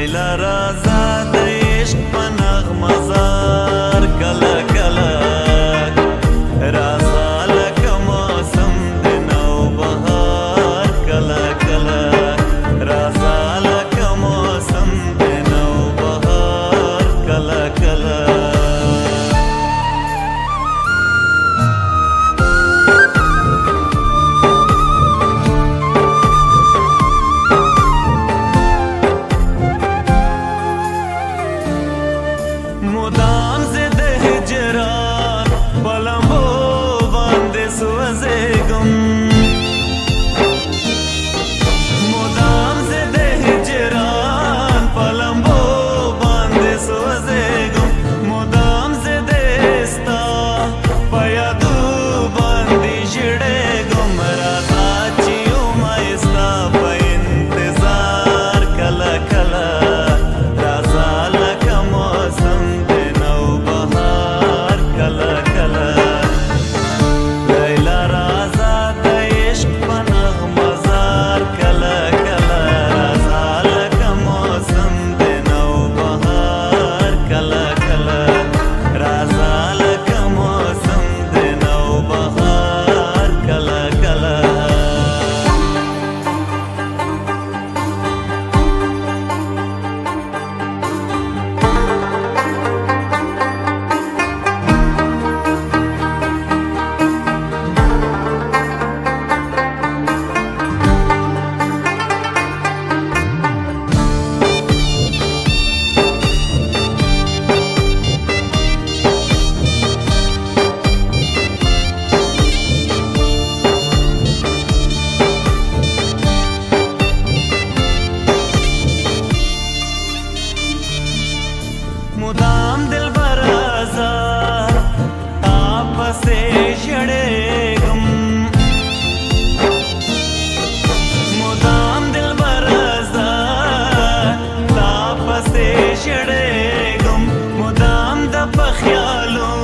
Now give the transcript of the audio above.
Aylara zar شړېږم مدام د پخیالو